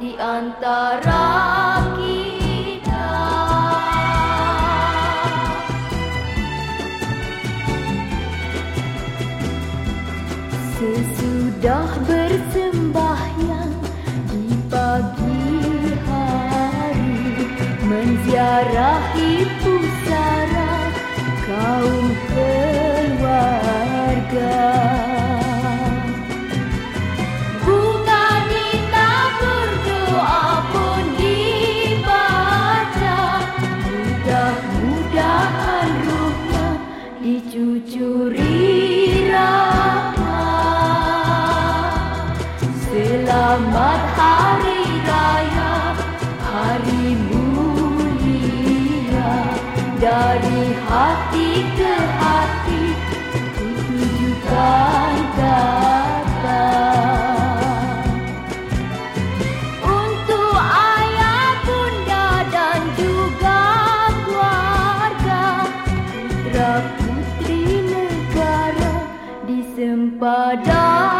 di antara kita. Sesudah bersembahyang di pagi hari menziarahi Selamat Hari mulia. Dari hati ke hati Untuk ayah, bunda dan juga keluarga Putra putri negara di sempadan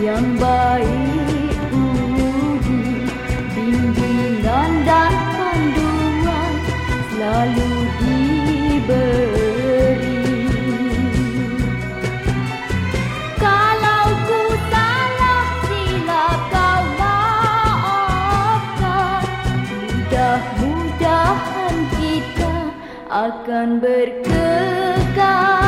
yang baik uji bimbingan dan panduan selalu diberi. Kalau ku salah silap kau maafkan. Mudah-mudahan kita akan berkekal.